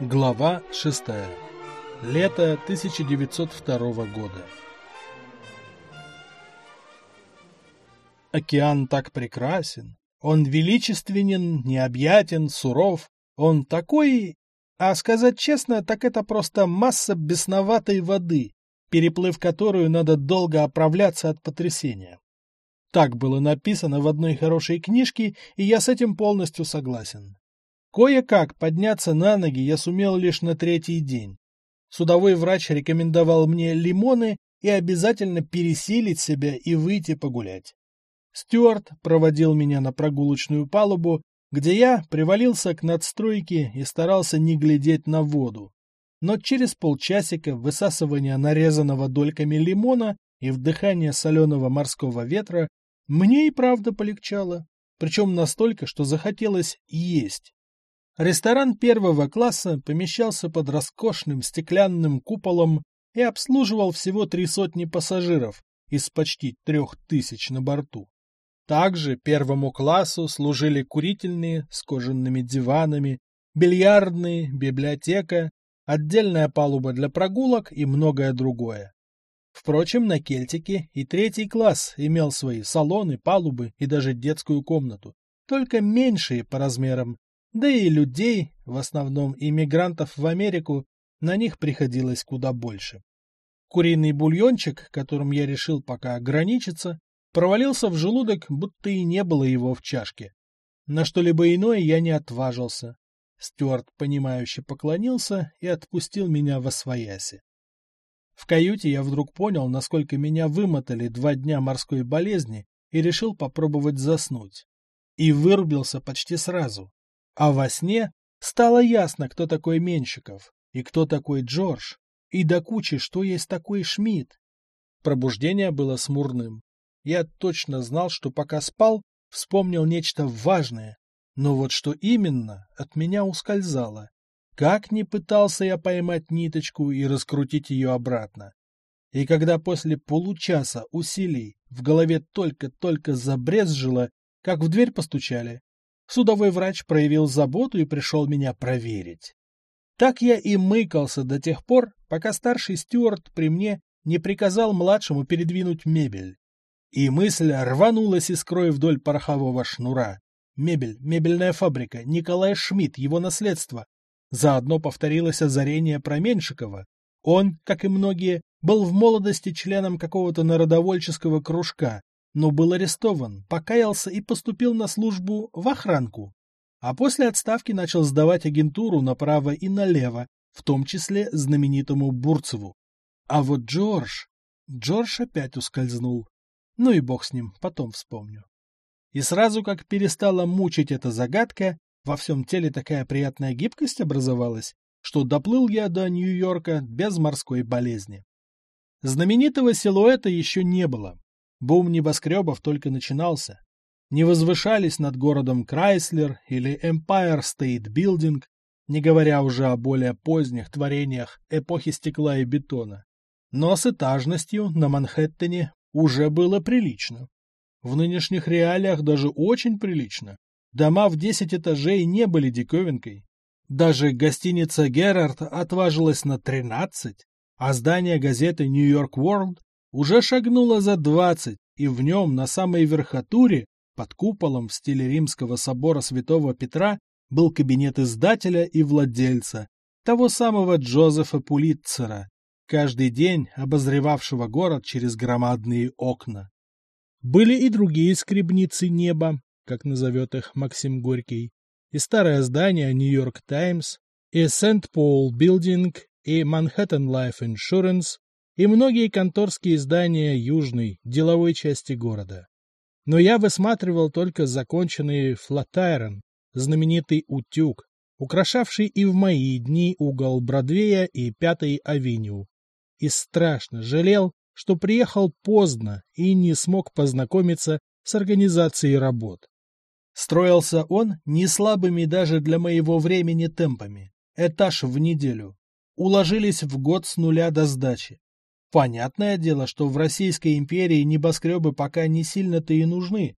Глава 6. Лето 1902 года. Океан так прекрасен. Он величественен, необъятен, суров. Он такой... А сказать честно, так это просто масса бесноватой воды, переплыв которую надо долго оправляться от потрясения. Так было написано в одной хорошей книжке, и я с этим полностью согласен. Кое-как подняться на ноги я сумел лишь на третий день. Судовой врач рекомендовал мне лимоны и обязательно пересилить себя и выйти погулять. Стюарт проводил меня на прогулочную палубу, где я привалился к надстройке и старался не глядеть на воду. Но через полчасика высасывания нарезанного дольками лимона и вдыхания соленого морского ветра мне и правда полегчало, причем настолько, что захотелось есть. Ресторан первого класса помещался под роскошным стеклянным куполом и обслуживал всего три сотни пассажиров из почти трех тысяч на борту. Также первому классу служили курительные с кожаными диванами, бильярдные, библиотека, отдельная палуба для прогулок и многое другое. Впрочем, на Кельтике и третий класс имел свои салоны, палубы и даже детскую комнату, только меньшие по размерам да и людей, в основном иммигрантов в Америку, на них приходилось куда больше. Куриный бульончик, которым я решил пока ограничиться, провалился в желудок, будто и не было его в чашке. На что-либо иное я не отважился. Стюарт, понимающе поклонился и отпустил меня во свояси. В каюте я вдруг понял, насколько меня вымотали два дня морской болезни и решил попробовать заснуть. И вырубился почти сразу. А во сне стало ясно, кто такой Менщиков и кто такой Джордж, и до кучи, что есть такой Шмидт. Пробуждение было смурным. Я точно знал, что пока спал, вспомнил нечто важное, но вот что именно, от меня ускользало. Как ни пытался я поймать ниточку и раскрутить ее обратно. И когда после получаса усилий в голове только-только забрезжило, как в дверь постучали, Судовой врач проявил заботу и пришел меня проверить. Так я и мыкался до тех пор, пока старший стюарт при мне не приказал младшему передвинуть мебель. И мысль рванулась искрой вдоль порохового шнура. Мебель, мебельная фабрика, Николай Шмидт, его наследство. Заодно повторилось озарение про Меньшикова. Он, как и многие, был в молодости членом какого-то народовольческого кружка, но был арестован, покаялся и поступил на службу в охранку. А после отставки начал сдавать агентуру направо и налево, в том числе знаменитому Бурцеву. А вот Джордж... Джордж опять ускользнул. Ну и бог с ним, потом вспомню. И сразу как перестала мучить эта загадка, во всем теле такая приятная гибкость образовалась, что доплыл я до Нью-Йорка без морской болезни. Знаменитого силуэта еще не было, Бум небоскребов только начинался. Не возвышались над городом Крайслер или Empire State Building, не говоря уже о более поздних творениях эпохи стекла и бетона. Но с этажностью на Манхэттене уже было прилично. В нынешних реалиях даже очень прилично. Дома в 10 этажей не были диковинкой. Даже гостиница Герард отважилась на 13, а здание газеты York World уже шагнуло за двадцать, и в нем на самой верхотуре, под куполом в стиле римского собора святого Петра, был кабинет издателя и владельца, того самого Джозефа Пулитцера, каждый день обозревавшего город через громадные окна. Были и другие скребницы неба, как назовет их Максим Горький, и старое здание Нью-Йорк Таймс, и St. Paul Building, и Manhattan Life Insurance, и многие конторские здания южной, деловой части города. Но я высматривал только законченный Флатайрон, знаменитый утюг, украшавший и в мои дни угол Бродвея и Пятой авеню. И страшно жалел, что приехал поздно и не смог познакомиться с организацией работ. Строился он не слабыми даже для моего времени темпами. Этаж в неделю. Уложились в год с нуля до сдачи. Понятное дело, что в Российской империи небоскребы пока не сильно-то и нужны,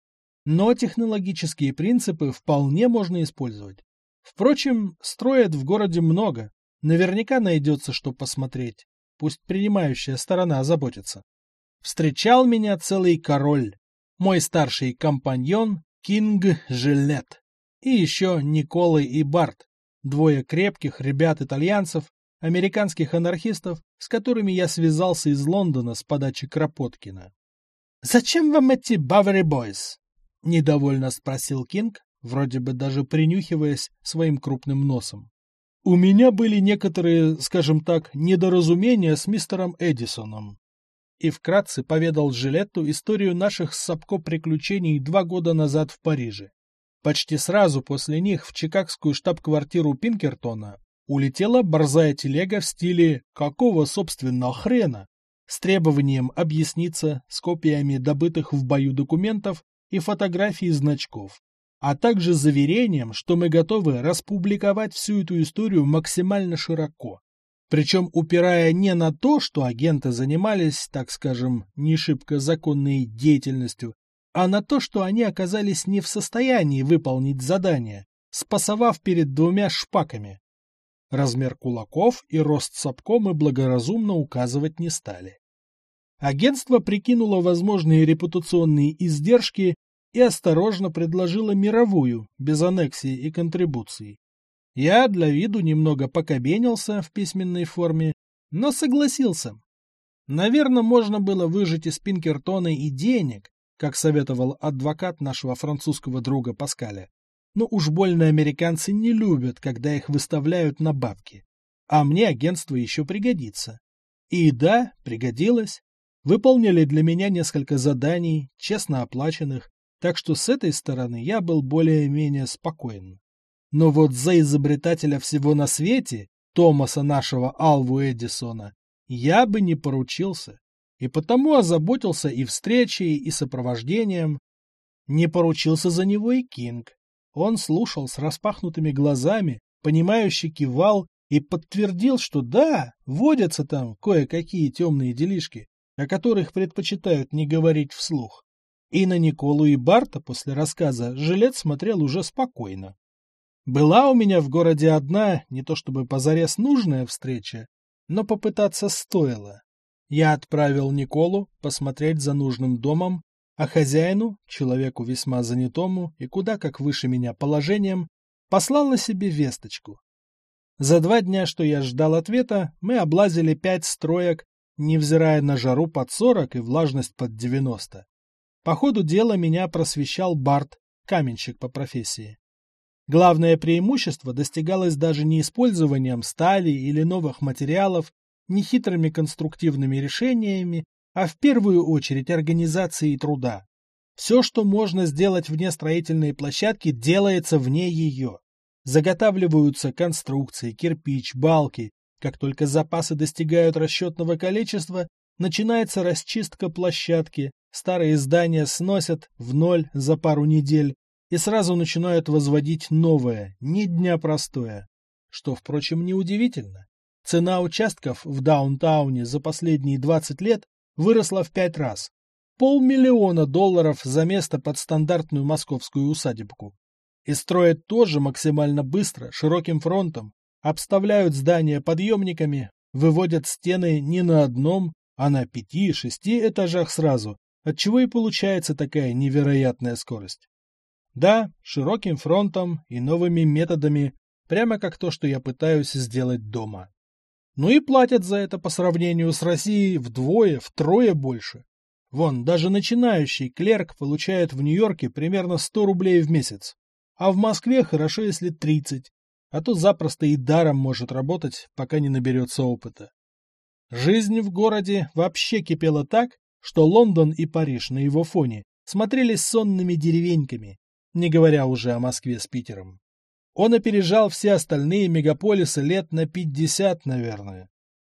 но технологические принципы вполне можно использовать. Впрочем, строят в городе много. Наверняка найдется, что посмотреть. Пусть принимающая сторона озаботится. Встречал меня целый король. Мой старший компаньон Кинг Жилет. И еще Николай и Барт. Двое крепких ребят-итальянцев, американских анархистов, с которыми я связался из Лондона с подачи Кропоткина. «Зачем вам эти Бавари Бойс?» — недовольно спросил Кинг, вроде бы даже принюхиваясь своим крупным носом. «У меня были некоторые, скажем так, недоразумения с мистером Эдисоном». И вкратце поведал Жилетту историю наших с Сапко приключений два года назад в Париже. Почти сразу после них в чикагскую штаб-квартиру Пинкертона улетела борзая телега в стиле «какого, собственно, хрена?» с требованием объясниться с копиями добытых в бою документов и фотографий значков, а также заверением, что мы готовы распубликовать всю эту историю максимально широко. Причем упирая не на то, что агенты занимались, так скажем, не шибко законной деятельностью, а на то, что они оказались не в состоянии выполнить задание, спасовав перед двумя шпаками. Размер кулаков и рост сапко мы благоразумно указывать не стали. Агентство прикинуло возможные репутационные издержки и осторожно предложило мировую, без аннексии и контрибуций. Я для виду немного покобенился в письменной форме, но согласился. Наверное, можно было выжать из Пинкертона и денег, как советовал адвокат нашего французского друга Паскаля. Но уж больно американцы не любят, когда их выставляют на бабки. А мне агентство еще пригодится. И да, пригодилось. Выполнили для меня несколько заданий, честно оплаченных, так что с этой стороны я был более-менее спокоен. Но вот за изобретателя всего на свете, Томаса нашего Алву Эдисона, я бы не поручился, и потому озаботился и встречей, и сопровождением. Не поручился за него и Кинг. Он слушал с распахнутыми глазами, понимающе кивал и подтвердил, что да, водятся там кое-какие темные делишки, о которых предпочитают не говорить вслух. И на Николу и Барта после рассказа жилец смотрел уже спокойно. Была у меня в городе одна, не то чтобы позарез нужная встреча, но попытаться стоило. Я отправил Николу посмотреть за нужным домом, а хозяину, человеку весьма занятому и куда как выше меня положением, послал на себе весточку. За два дня, что я ждал ответа, мы облазили пять строек, невзирая на жару под сорок и влажность под девяносто. По ходу дела меня просвещал Барт, каменщик по профессии. Главное преимущество достигалось даже не использованием стали или новых материалов, не хитрыми конструктивными решениями, а в первую очередь организацией труда. Все, что можно сделать вне строительной площадки, делается вне ее. Заготавливаются конструкции, кирпич, балки. Как только запасы достигают расчетного количества, начинается расчистка площадки, старые здания сносят в ноль за пару недель, и сразу начинают возводить новое, ни дня простое. Что, впрочем, неудивительно. Цена участков в даунтауне за последние 20 лет выросла в пять раз. Полмиллиона долларов за место под стандартную московскую усадебку. И строят тоже максимально быстро, широким фронтом, обставляют здания подъемниками, выводят стены не на одном, а на пяти-шести этажах сразу, отчего и получается такая невероятная скорость. Да, широким фронтом и новыми методами, прямо как то, что я пытаюсь сделать дома. Ну и платят за это по сравнению с Россией вдвое, втрое больше. Вон, даже начинающий клерк получает в Нью-Йорке примерно 100 рублей в месяц, а в Москве хорошо, если 30, а то запросто и даром может работать, пока не наберется опыта. Жизнь в городе вообще кипела так, что Лондон и Париж на его фоне смотрелись сонными деревеньками, не говоря уже о Москве с Питером. Он опережал все остальные мегаполисы лет на 50, наверное.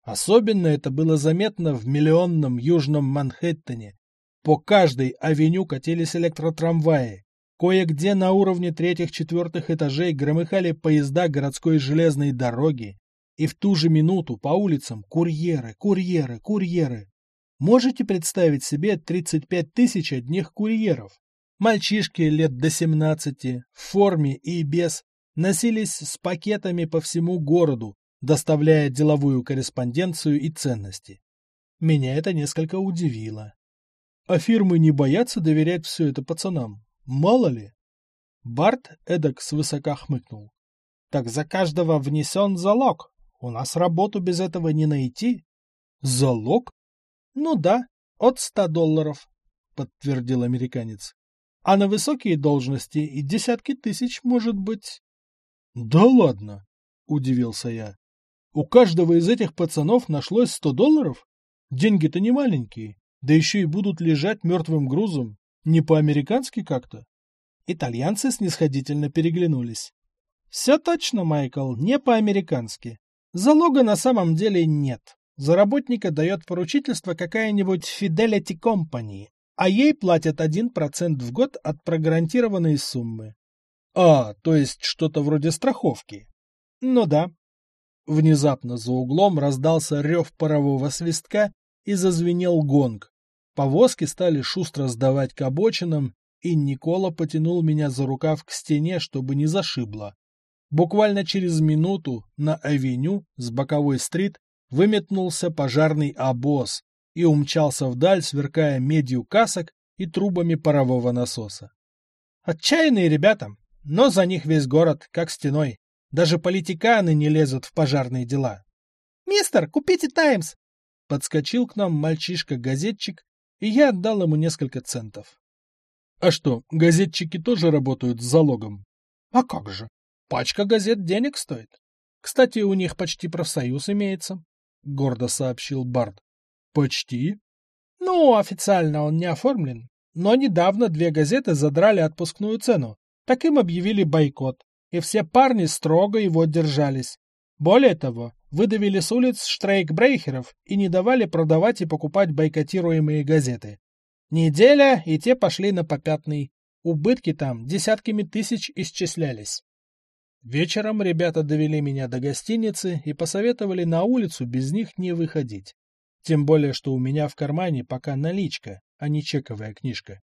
Особенно это было заметно в миллионном южном Манхэттене. По каждой авеню катились электротрамваи. Кое-где на уровне третьих-четвертых этажей громыхали поезда городской железной дороги. И в ту же минуту по улицам курьеры, курьеры, курьеры. Можете представить себе 35 тысяч одних курьеров? Мальчишки лет до 17, в форме и без, носились с пакетами по всему городу, доставляя деловую корреспонденцию и ценности. Меня это несколько удивило. А фирмы не боятся доверять все это пацанам? Мало ли? Барт эдак свысока хмыкнул. Так за каждого внесен залог. У нас работу без этого не найти. Залог? Ну да, от ста долларов, подтвердил американец. А на высокие должности и десятки тысяч, может быть. Да ладно, удивился я. У каждого из этих пацанов нашлось сто долларов? Деньги-то не маленькие, да еще и будут лежать мертвым грузом. Не по-американски как-то. Итальянцы снисходительно переглянулись. Все точно, Майкл, не по-американски. Залога на самом деле нет. За работника дает поручительство какая-нибудь Fidelity Company, а ей платят 1% в год от прогарантированной суммы. А, то есть что-то вроде страховки. Ну да. Внезапно за углом раздался рев парового свистка и зазвенел гонг. Повозки стали шустро сдавать к обочинам, и Никола потянул меня за рукав к стене, чтобы не зашибло. Буквально через минуту на авеню с боковой стрит выметнулся пожарный обоз и умчался вдаль, сверкая медью касок и трубами парового насоса. Отчаянные ребята, но за них весь город как стеной. Даже политиканы не лезут в пожарные дела. «Мистер, купите «Таймс»!» Подскочил к нам мальчишка-газетчик, и я отдал ему несколько центов. А что, газетчики тоже работают с залогом? А как же? Пачка газет денег стоит. Кстати, у них почти профсоюз имеется, — гордо сообщил Барт. Почти? Ну, официально он не оформлен. Но недавно две газеты задрали отпускную цену. Так им объявили бойкот. И все парни строго его держались. Более того, выдавили с улиц штрейкбрейхеров и не давали продавать и покупать бойкотируемые газеты. Неделя, и те пошли на попятный. Убытки там десятками тысяч исчислялись. Вечером ребята довели меня до гостиницы и посоветовали на улицу без них не выходить. Тем более, что у меня в кармане пока наличка, а не чековая книжка.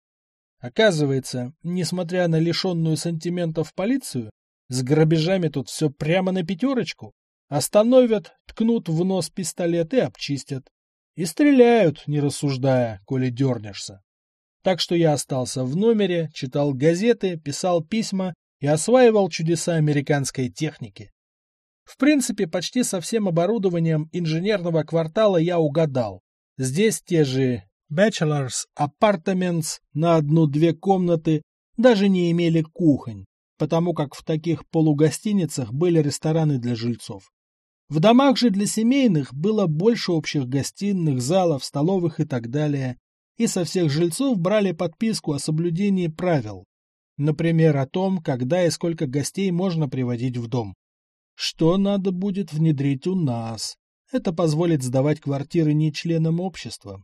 Оказывается, несмотря на лишенную сантиментов полицию, с грабежами тут все прямо на пятерочку. Остановят, ткнут в нос пистолет и обчистят. И стреляют, не рассуждая, коли дернешься. Так что я остался в номере, читал газеты, писал письма и осваивал чудеса американской техники. В принципе, почти со всем оборудованием инженерного квартала я угадал. Здесь те же bachelor's apartments на одну-две комнаты даже не имели кухонь, потому как в таких полугостиницах были рестораны для жильцов. В домах же для семейных было больше общих гостиных, залов, столовых и так далее, и со всех жильцов брали подписку о соблюдении правил. Например, о том, когда и сколько гостей можно приводить в дом. Что надо будет внедрить у нас? Это позволит сдавать квартиры не членам общества.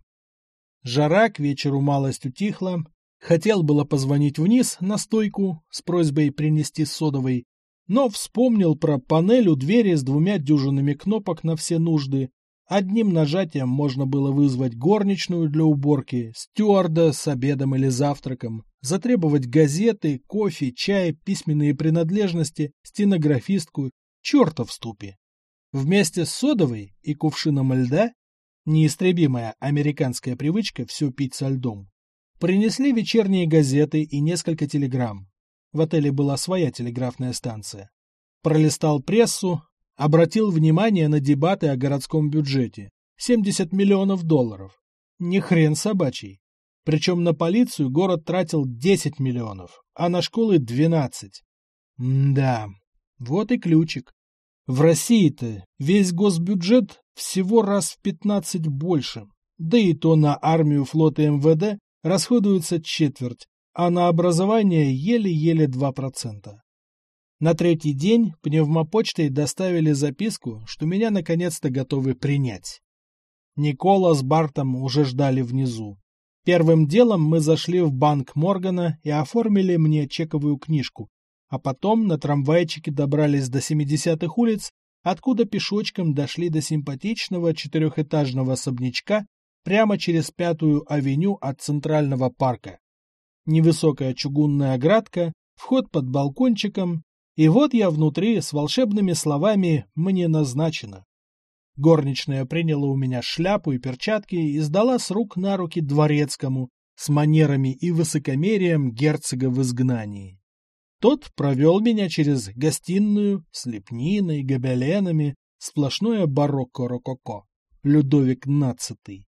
Жара к вечеру малость утихла. Хотел было позвонить вниз на стойку с просьбой принести содовой, но вспомнил про панель у двери с двумя дюжинами кнопок на все нужды. Одним нажатием можно было вызвать горничную для уборки, стюарда с обедом или завтраком, затребовать газеты, кофе, чай, письменные принадлежности, стенографистку, черта в ступе. Вместе с содовой и кувшином льда, неистребимая американская привычка все пить со льдом, принесли вечерние газеты и несколько телеграмм. В отеле была своя телеграфная станция. Пролистал прессу, обратил внимание на дебаты о городском бюджете. 70 миллионов долларов. Ни хрен собачий. Причем на полицию город тратил 10 миллионов, а на школы 12. да, вот и ключик. В России-то весь госбюджет всего раз в 15 больше. Да и то на армию, флот и МВД расходуется четверть, а на образование еле-еле 2%. На третий день пневмопочтой доставили записку, что меня наконец-то готовы принять. Никола с Бартом уже ждали внизу. Первым делом мы зашли в банк Моргана и оформили мне чековую книжку, а потом на трамвайчике добрались до 70-х улиц, откуда пешочком дошли до симпатичного четырехэтажного особнячка прямо через Пятую авеню от Центрального парка невысокая чугунная оградка, вход под балкончиком, И вот я внутри с волшебными словами «мне назначено». Горничная приняла у меня шляпу и перчатки и сдала с рук на руки дворецкому с манерами и высокомерием герцога в изгнании. Тот провел меня через гостиную с лепниной, гобеленами, сплошное барокко-рококо, Людовик нацатый.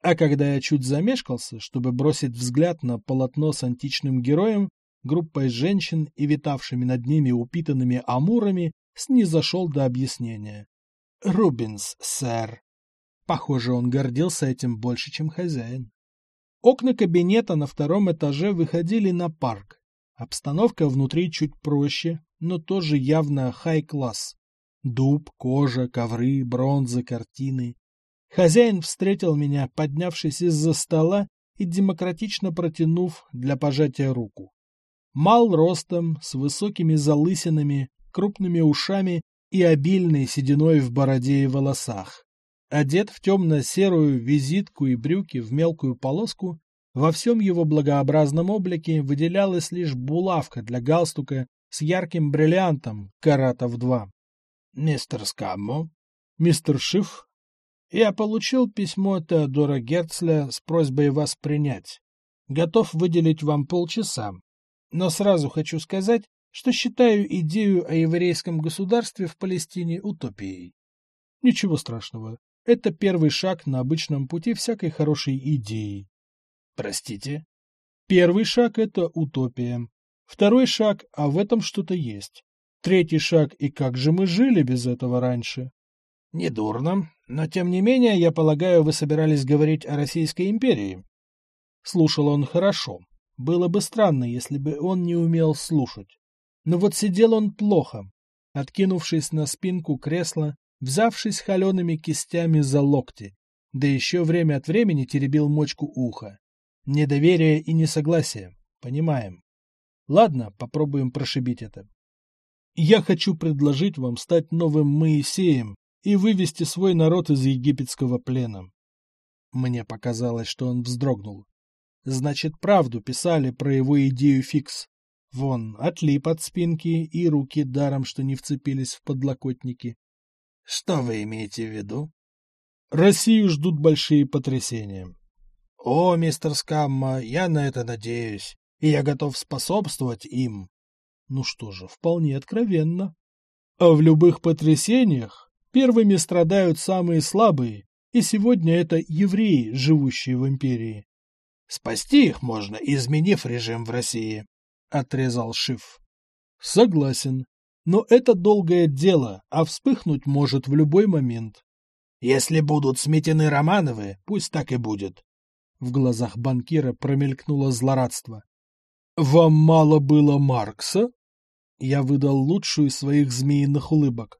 А когда я чуть замешкался, чтобы бросить взгляд на полотно с античным героем, группой женщин и витавшими над ними упитанными амурами, снизошел до объяснения. «Рубинс, сэр». Похоже, он гордился этим больше, чем хозяин. Окна кабинета на втором этаже выходили на парк. Обстановка внутри чуть проще, но тоже явно хай-класс. Дуб, кожа, ковры, бронза, картины. Хозяин встретил меня, поднявшись из-за стола и демократично протянув для пожатия руку. Мал ростом, с высокими залысинами, крупными ушами и обильной сединой в бороде и волосах. Одет в темно-серую визитку и брюки в мелкую полоску, во всем его благообразном облике выделялась лишь булавка для галстука с ярким бриллиантом каратов два. «Мистер Скаммо?» «Мистер Шиф?» «Я получил письмо Теодора Герцля с просьбой вас принять. Готов выделить вам полчаса. Но сразу хочу сказать, что считаю идею о еврейском государстве в Палестине утопией. Ничего страшного. Это первый шаг на обычном пути всякой хорошей идеи. Простите? Первый шаг – это утопия. Второй шаг – а в этом что-то есть. Третий шаг – и как же мы жили без этого раньше? Недурно, но тем не менее, я полагаю, вы собирались говорить о Российской империи. Слушал он хорошо. Было бы странно, если бы он не умел слушать. Но вот сидел он плохо, откинувшись на спинку кресла, взявшись холеными кистями за локти, да еще время от времени теребил мочку уха. Недоверие и несогласие. Понимаем. Ладно, попробуем прошибить это. Я хочу предложить вам стать новым Моисеем и вывести свой народ из египетского плена. Мне показалось, что он вздрогнул. Значит, правду писали про его идею фикс. Вон, отлип от спинки и руки даром, что не вцепились в подлокотники. Что вы имеете в виду? Россию ждут большие потрясения. О, мистер Скамма, я на это надеюсь, и я готов способствовать им. Ну что же, вполне откровенно. А в любых потрясениях первыми страдают самые слабые, и сегодня это евреи, живущие в империи. Спасти их можно, изменив режим в России, — отрезал Шиф. Согласен. Но это долгое дело, а вспыхнуть может в любой момент. Если будут сметены Романовы, пусть так и будет. В глазах банкира промелькнуло злорадство. Вам мало было Маркса? Я выдал лучшую из своих змеиных улыбок.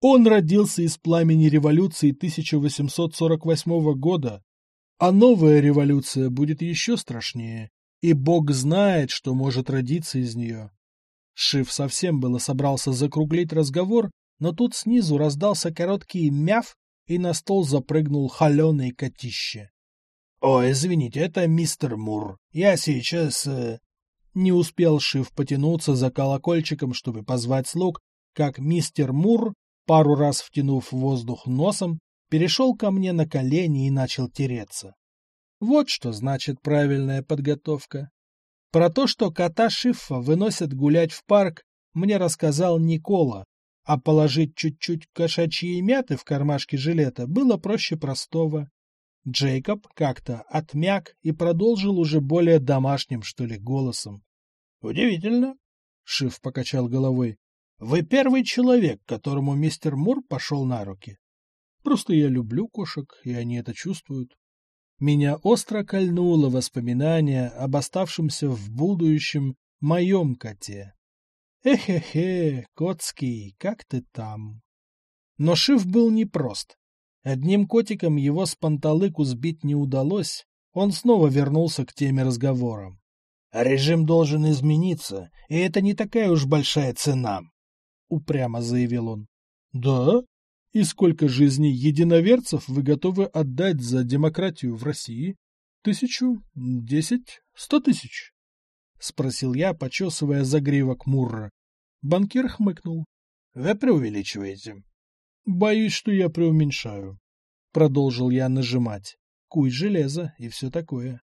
Он родился из пламени революции 1848 года, а новая революция будет еще страшнее, и Бог знает, что может родиться из нее. Шиф совсем было собрался закруглить разговор, но тут снизу раздался короткий мяв, и на стол запрыгнул холеный котище. — О, извините, это мистер Мур. Я сейчас... Э... Не успел Шиф потянуться за колокольчиком, чтобы позвать слуг, как мистер Мур, пару раз втянув воздух носом, перешел ко мне на колени и начал тереться. Вот что значит правильная подготовка. Про то, что кота Шиффа выносят гулять в парк, мне рассказал Никола, а положить чуть-чуть кошачьей мяты в кармашке жилета было проще простого. Джейкоб как-то отмяк и продолжил уже более домашним, что ли, голосом. — Удивительно, — Шиф покачал головой. — Вы первый человек, которому мистер Мур пошел на руки. Просто я люблю кошек, и они это чувствуют. Меня остро кольнуло воспоминание об оставшемся в будущем моем коте. Эхе-хе, Котский, как ты там? Но Шиф был непрост. Одним котиком его с панталыку сбить не удалось, он снова вернулся к теме разговора. «Режим должен измениться, и это не такая уж большая цена», — упрямо заявил он. «Да? И сколько жизней единоверцев вы готовы отдать за демократию в России? Тысячу? Десять? Сто тысяч? — спросил я, почесывая загривок Мурра. Банкир хмыкнул. Вы преувеличиваете. Боюсь, что я преуменьшаю. Продолжил я нажимать. Куй железо и все такое.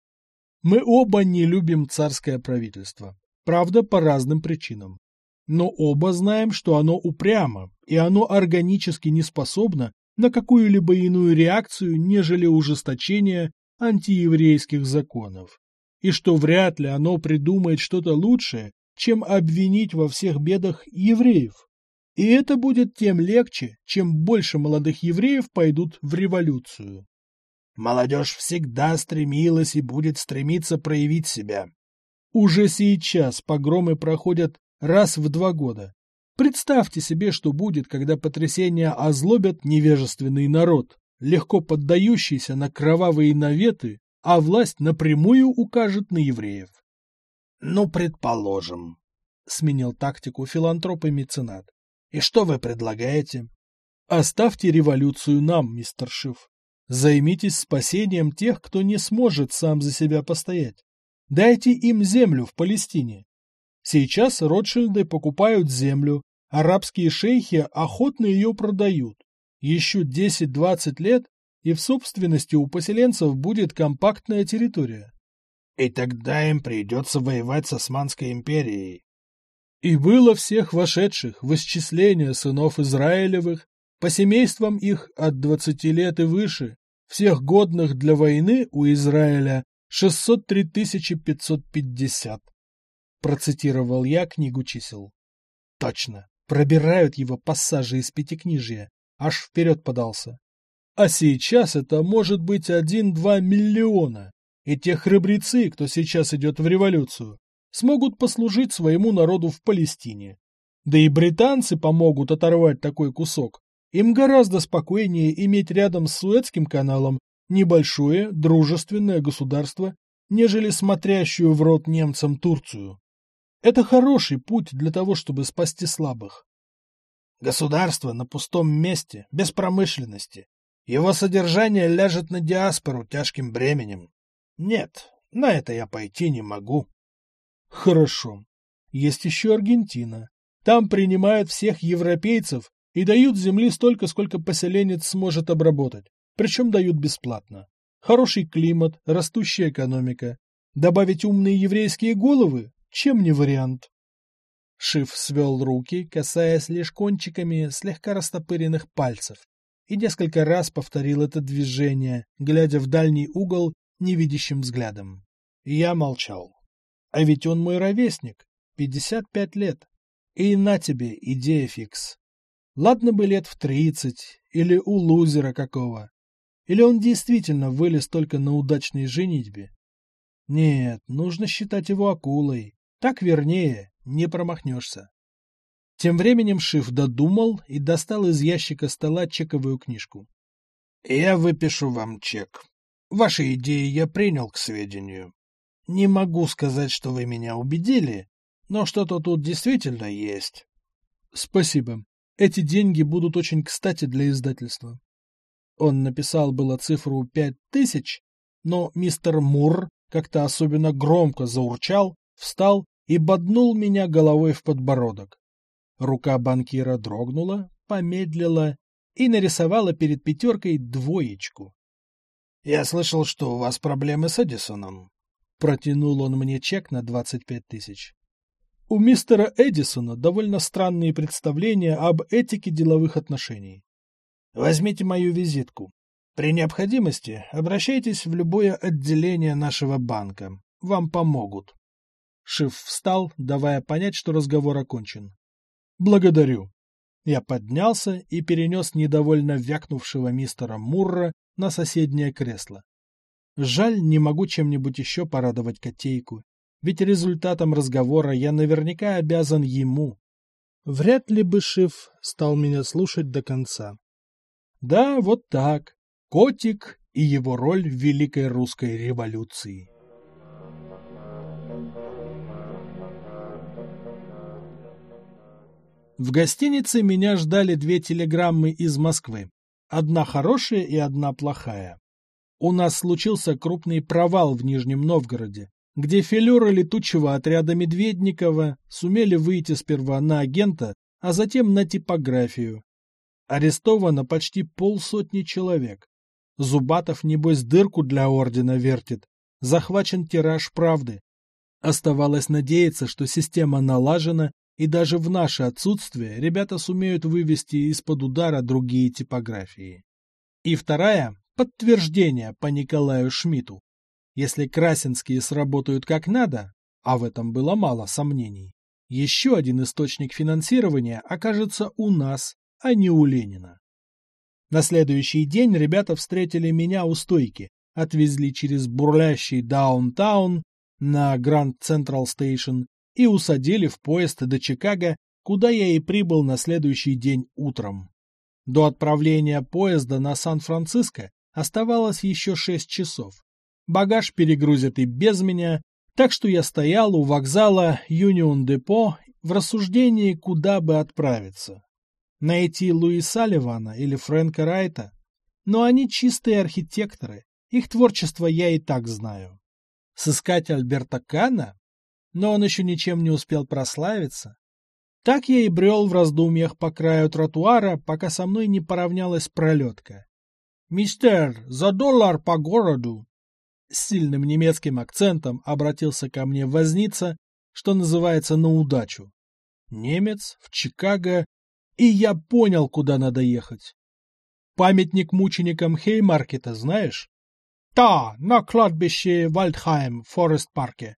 Мы оба не любим царское правительство. Правда, по разным причинам. Но оба знаем, что оно упрямо, и оно органически не способно на какую-либо иную реакцию, нежели ужесточение антиеврейских законов, и что вряд ли оно придумает что-то лучшее, чем обвинить во всех бедах евреев. И это будет тем легче, чем больше молодых евреев пойдут в революцию. Молодежь всегда стремилась и будет стремиться проявить себя. Уже сейчас погромы проходят раз в два года. Представьте себе, что будет, когда потрясения озлобят невежественный народ, легко поддающийся на кровавые наветы, а власть напрямую укажет на евреев. Ну, предположим, сменил тактику филантроп и меценат. И что вы предлагаете? Оставьте революцию нам, мистер Шиф. Займитесь спасением тех, кто не сможет сам за себя постоять. Дайте им землю в Палестине. Сейчас Ротшильды покупают землю, арабские шейхи охотно ее продают. Еще 10-20 лет, и в собственности у поселенцев будет компактная территория. И тогда им придется воевать с Османской империей. И было всех вошедших в исчисление сынов Израилевых, по семействам их от 20 лет и выше, всех годных для войны у Израиля 603 550 процитировал я книгу чисел. Точно, пробирают его пассажи из пятикнижия, аж вперед подался. А сейчас это может быть один-два миллиона, и те храбрецы, кто сейчас идет в революцию, смогут послужить своему народу в Палестине. Да и британцы помогут оторвать такой кусок. Им гораздо спокойнее иметь рядом с Суэцким каналом небольшое дружественное государство, нежели смотрящую в рот немцам Турцию. Это хороший путь для того, чтобы спасти слабых. Государство на пустом месте, без промышленности. Его содержание ляжет на диаспору тяжким бременем. Нет, на это я пойти не могу. Хорошо. Есть еще Аргентина. Там принимают всех европейцев и дают земли столько, сколько поселенец сможет обработать. Причем дают бесплатно. Хороший климат, растущая экономика. Добавить умные еврейские головы? Чем не вариант? Шиф свел руки, касаясь лишь кончиками слегка растопыренных пальцев, и несколько раз повторил это движение, глядя в дальний угол невидящим взглядом. Я молчал. А ведь он мой ровесник, пятьдесят пять лет. И на тебе идея фикс. Ладно бы лет в тридцать, или у лузера какого. Или он действительно вылез только на удачной женитьбе. Нет, нужно считать его акулой. Так вернее, не промахнешься. Тем временем Шиф додумал и достал из ящика стола чековую книжку. «Я выпишу вам чек. Ваши идеи я принял к сведению. Не могу сказать, что вы меня убедили, но что-то тут действительно есть». «Спасибо. Эти деньги будут очень кстати для издательства». Он написал было цифру пять тысяч, но мистер Мур как-то особенно громко заурчал, встал и боднул меня головой в подбородок. Рука банкира дрогнула, помедлила и нарисовала перед пятеркой двоечку. — Я слышал, что у вас проблемы с Эдисоном. Протянул он мне чек на двадцать пять тысяч. У мистера Эдисона довольно странные представления об этике деловых отношений. Возьмите мою визитку. При необходимости обращайтесь в любое отделение нашего банка. Вам помогут. Шиф встал, давая понять, что разговор окончен. «Благодарю». Я поднялся и перенес недовольно вякнувшего мистера Мурра на соседнее кресло. Жаль, не могу чем-нибудь еще порадовать котейку, ведь результатом разговора я наверняка обязан ему. Вряд ли бы Шиф стал меня слушать до конца. Да, вот так. Котик и его роль в Великой Русской революции. В гостинице меня ждали две телеграммы из Москвы. Одна хорошая и одна плохая. У нас случился крупный провал в Нижнем Новгороде. где филеры летучего отряда Медведникова сумели выйти сперва на агента, а затем на типографию. Арестовано почти полсотни человек. Зубатов, небось, дырку для ордена вертит. Захвачен тираж правды. Оставалось надеяться, что система налажена, и даже в наше отсутствие ребята сумеют вывести из-под удара другие типографии. И вторая – подтверждение по Николаю Шмидту. Если красинские сработают как надо, а в этом было мало сомнений, еще один источник финансирования окажется у нас, а не у Ленина. На следующий день ребята встретили меня у стойки, отвезли через бурлящий даунтаун на Grand Central Station и усадили в поезд до Чикаго, куда я и прибыл на следующий день утром. До отправления поезда на Сан-Франциско оставалось еще шесть часов. Багаж перегрузят и без меня, так что я стоял у вокзала Юнион-депо в рассуждении, куда бы отправиться. Найти Луи Салливана или Фрэнка Райта? Но они чистые архитекторы, их творчество я и так знаю. Сыскать Альберта Кана? Но он еще ничем не успел прославиться. Так я и брел в раздумьях по краю тротуара, пока со мной не поравнялась пролетка. «Мистер, за доллар по городу!» С сильным немецким акцентом обратился ко мне возница, что называется, на удачу. Немец в Чикаго, и я понял, куда надо ехать. Памятник мученикам Хеймаркета знаешь? Да, на кладбище Вальдхайм Форест-парке.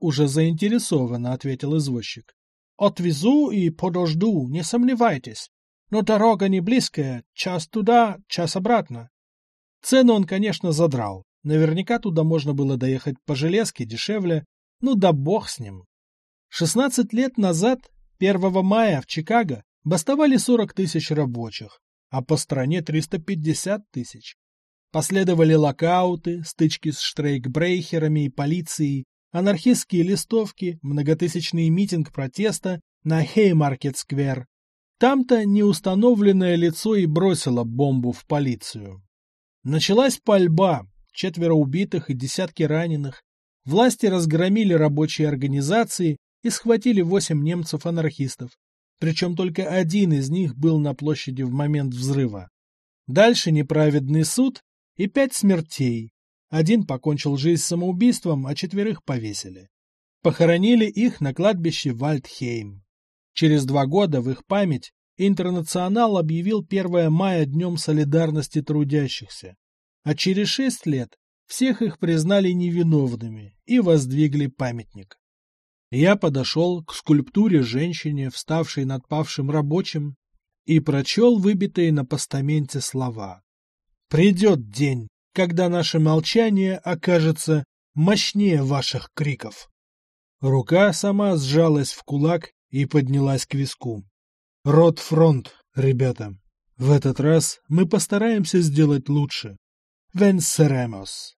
Уже заинтересованно ответил извозчик. Отвезу и подожду, не сомневайтесь. Но дорога не близкая, час туда, час обратно. Цену он, конечно, задрал. Наверняка туда можно было доехать по железке дешевле. Ну да бог с ним. 16 лет назад, 1 мая в Чикаго, бастовали 40 тысяч рабочих, а по стране 350 тысяч. Последовали локауты, стычки с штрейкбрейхерами и полицией, анархистские листовки, многотысячный митинг протеста на Хеймаркет-сквер. Там-то неустановленное лицо и бросило бомбу в полицию. Началась пальба, четверо убитых и десятки раненых. Власти разгромили рабочие организации и схватили восемь немцев-анархистов. Причем только один из них был на площади в момент взрыва. Дальше неправедный суд и пять смертей. Один покончил жизнь самоубийством, а четверых повесили. Похоронили их на кладбище Вальдхейм. Через два года в их память Интернационал объявил 1 мая Днем солидарности трудящихся а через шесть лет всех их признали невиновными и воздвигли памятник. Я подошел к скульптуре женщине, вставшей над павшим рабочим, и прочел выбитые на постаменте слова. «Придет день, когда наше молчание окажется мощнее ваших криков». Рука сама сжалась в кулак и поднялась к виску. «Рот фронт, ребята. В этот раз мы постараемся сделать лучше. Venceremos.